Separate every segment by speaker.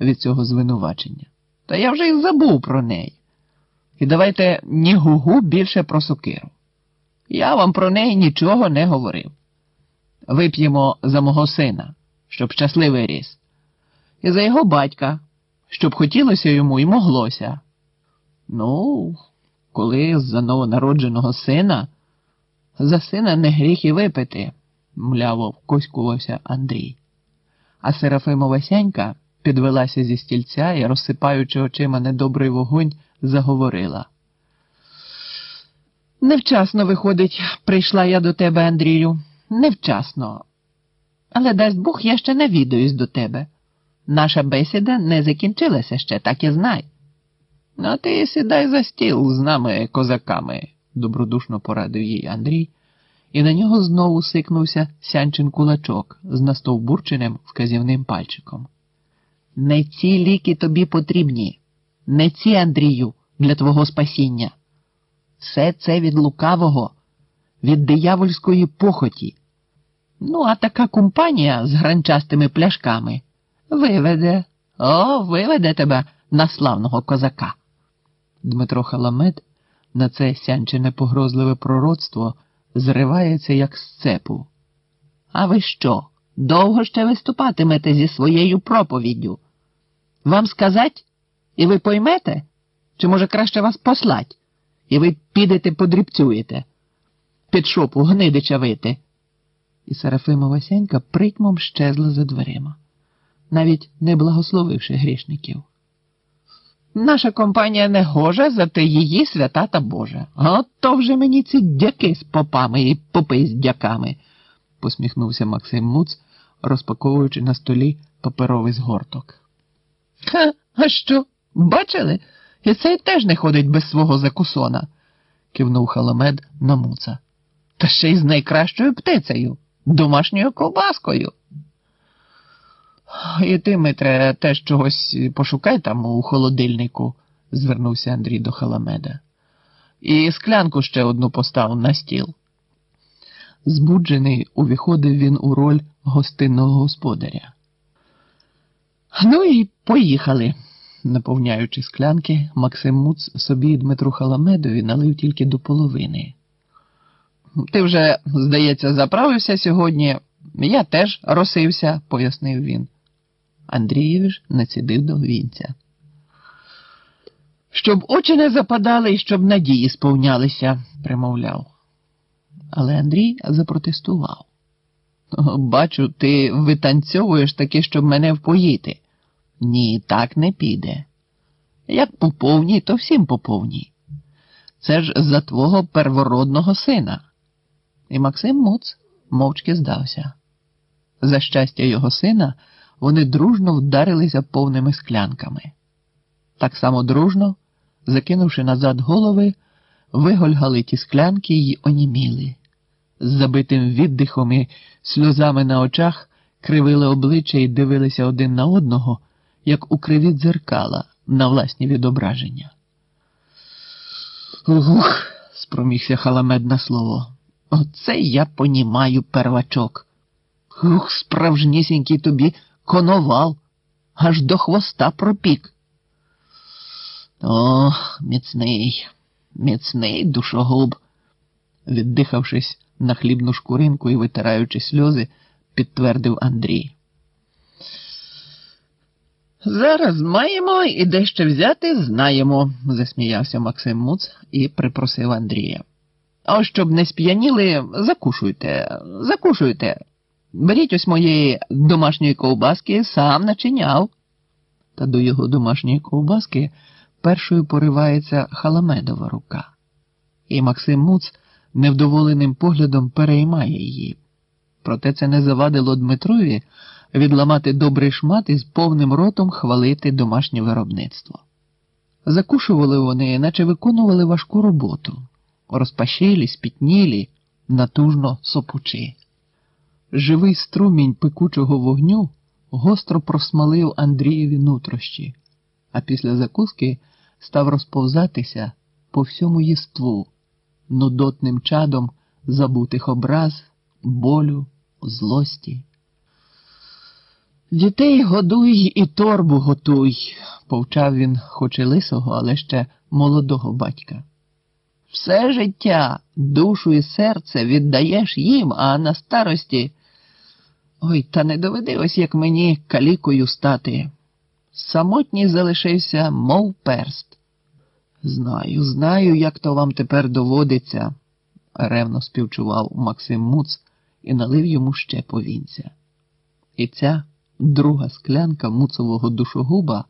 Speaker 1: від цього звинувачення. Та я вже й забув про неї. І давайте ні гугу більше про сокиру. Я вам про неї нічого не говорив. Вип'ємо за мого сина, щоб щасливий ріс, і за його батька, щоб хотілося йому і моглося. Ну, коли за новонародженого сина, за сина не гріх і випити, мляво вкоськувався Андрій. А Серафимова сянька підвелася зі стільця і, розсипаючи очима недобрий вогонь, заговорила. Невчасно, виходить, прийшла я до тебе, Андрію. Невчасно. Але дасть Бог, я ще навідаюсь до тебе. Наша бесіда не закінчилася ще, так і знай. А ти сідай за стіл з нами, козаками, добродушно порадив їй Андрій, і на нього знову сикнувся сянчин кулачок з настовбурченим вказівним пальчиком. Не ці ліки тобі потрібні, не ці, Андрію, для твого спасіння. Все це від лукавого, від диявольської похоті. Ну, а така компанія з гранчастими пляшками виведе, о, виведе тебе на славного козака. Дмитро Халамет на це сянчене погрозливе пророцтво зривається, як з цепу. А ви що? Довго ще виступатимете зі своєю проповіддю? Вам сказать, і ви поймете? Чи може краще вас послать, і ви підете подрібцюєте, під шопу гнидича вити? І Серафимова сянька притьмом щезла за дверима, навіть не благословивши грішників. Наша компанія не гожа, зате її свята та Божа. От то вже мені ці дяки з попами і попи з дяками, посміхнувся Максим Муц, розпаковуючи на столі паперовий згорток. Ха, а що? Бачили? І цей теж не ходить без свого закусона, кивнув халамед на муца. Та ще й з найкращою птицею, домашньою ковбаскою. І ти, Митре, теж чогось пошукай там у холодильнику, звернувся Андрій до халамеда. І склянку ще одну постав на стіл. Збуджений увіходив він у роль гостинного господаря. Ну і поїхали. Наповняючи склянки, Максим Муц собі Дмитру Халамедові налив тільки до половини. Ти вже, здається, заправився сьогодні. Я теж росився, пояснив він. Андрієвич націдив до вінця. Щоб очі не западали і щоб надії сповнялися, примовляв. Але Андрій запротестував. Бачу, ти витанцьовуєш таки, щоб мене впоїти. Ні, так не піде. Як по повній, то всім по повній. Це ж за твого первородного сина. І Максим Муц мовчки здався. За щастя його сина, вони дружно вдарилися повними склянками. Так само дружно, закинувши назад голови, вигольгали ті склянки й оніміли. З забитим віддихом і сльозами на очах кривили обличчя і дивилися один на одного, як у криві дзеркала на власні відображення. Ух, спромігся халамед на слово. Оце я понімаю первачок. Ух, справжнісінький тобі коновал, аж до хвоста пропік. О, міцний, міцний душогуб, віддихавшись на хлібну шкуринку і витираючи сльози, підтвердив Андрій. Зараз маємо і дещо взяти знаємо, засміявся Максим Муц і припросив Андрія. А щоб не сп'яніли, закушуйте, закушуйте. Беріть ось моєї домашньої ковбаски, сам начиняв. Та до його домашньої ковбаски першою поривається халамедова рука, і Максим Муц невдоволеним поглядом переймає її. Проте це не завадило Дмитрові відламати добрий шмат і з повним ротом хвалити домашнє виробництво. Закушували вони, наче виконували важку роботу, розпашилі, спітнілі, натужно сопучи. Живий струмінь пекучого вогню гостро просмалив Андрієві нутрощі, а після закуски став розповзатися по всьому єству, нудотним чадом забутих образ, болю, злості. Дітей годуй і торбу готуй, повчав він, хоч і лисого, але ще молодого батька. Все життя, душу і серце віддаєш їм, а на старості. Ой, та не доведи ось як мені калікою стати. Самотній залишився, мов перст. Знаю, знаю, як то вам тепер доводиться, ревно співчував Максим Муц і налив йому ще повінця. І ця друга склянка муцового душогуба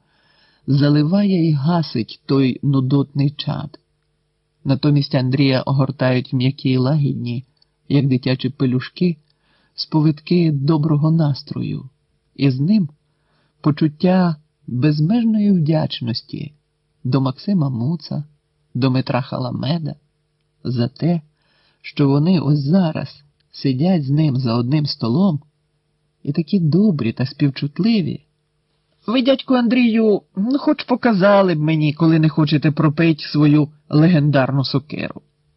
Speaker 1: заливає і гасить той нудотний чад. Натомість Андрія огортають м'які й лагідні, як дитячі пелюшки, сповитки доброго настрою, і з ним почуття безмежної вдячності до Максима Муца, до Митра Халамеда за те, що вони ось зараз сидять з ним за одним столом і такі добрі та співчутливі. Ви, дядьку Андрію, ну, хоч показали б мені, коли не хочете пропить свою легендарну сокеру.